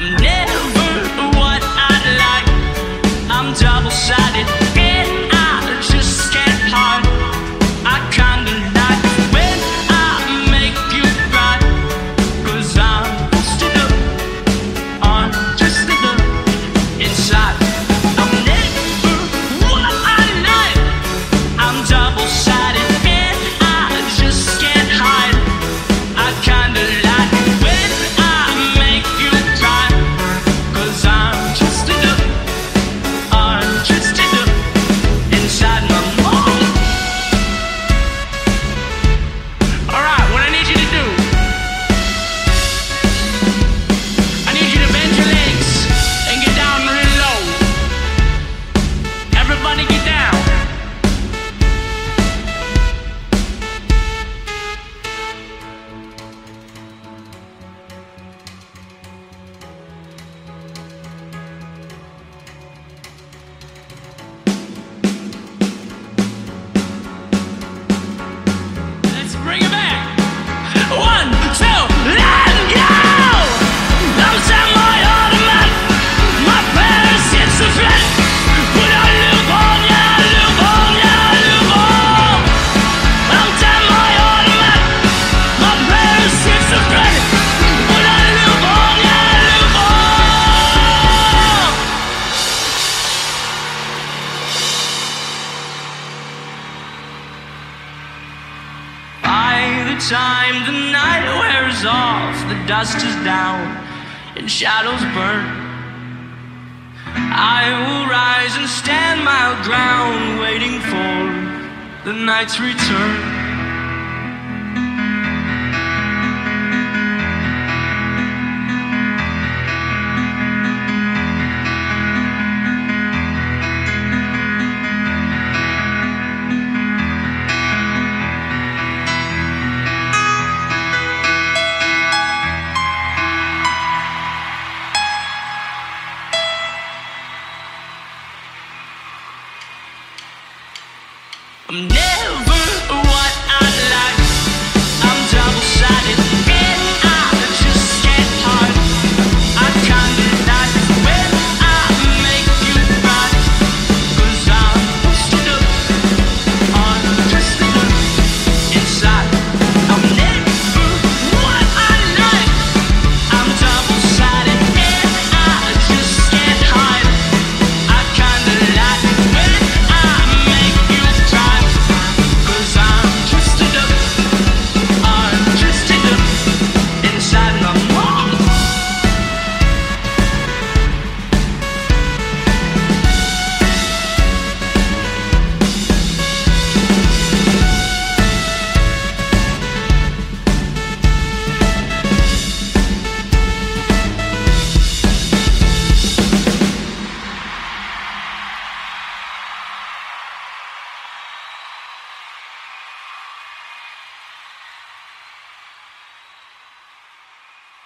I'm. time the night wears off, the dust is down and shadows burn. I will rise and stand my ground, waiting for the night's return. I'm never